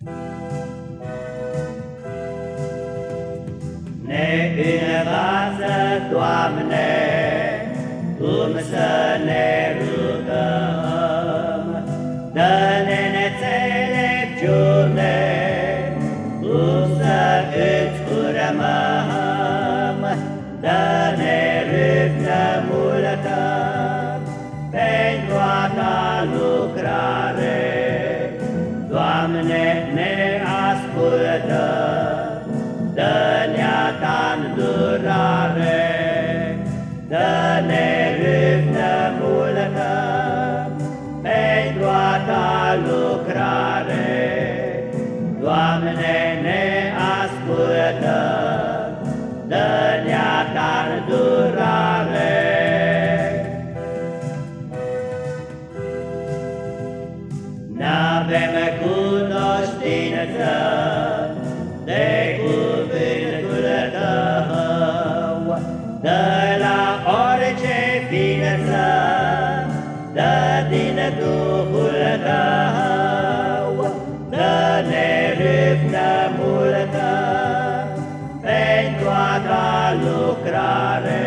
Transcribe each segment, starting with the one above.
Ne învață, Doamne, cum să ne rugăm, Dă-ne înțelepciune, cum să îți urmăm, Dă-ne râvnă multă pentru a ta lucrare, Doamne, ne ascultă, Dă-ne-a ta îndurare, Dă-ne râvnă multă pentru a ta lucrare. Doamne, ne ascultă, Dă-ne-a ta îndurare. N-avem cunoștință de cuvântul tău, Dă la orice ființă, dă din Duhul tău, Dă-ne râvnă multă pentru a ta lucrare.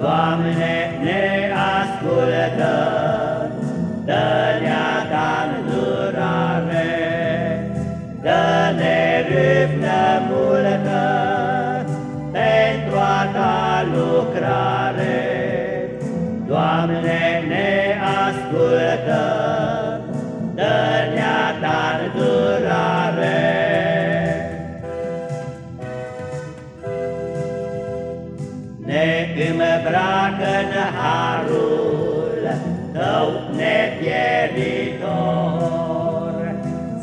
Doamne, ne ascultă, Doamne, ne ascultă, Dă-ne-a ta îndurare. Ne îmbracă în harul Tău nepieritor,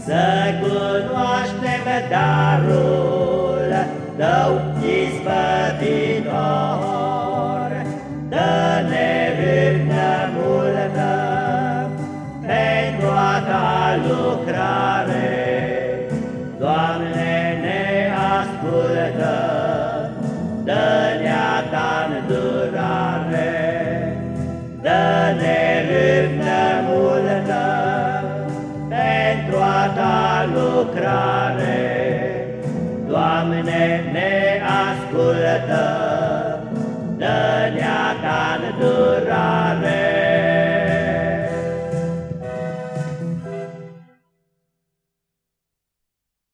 Să cunoaștem darul Tău izbăvitor. Lucrare, Doamne, ne ascultă, Dă-ne-a ta îndurare, Dă-ne râvnă multă pentru a ta lucrare. Doamne, ne ascultă,